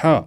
إسحاق